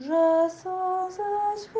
Je sens un souffle.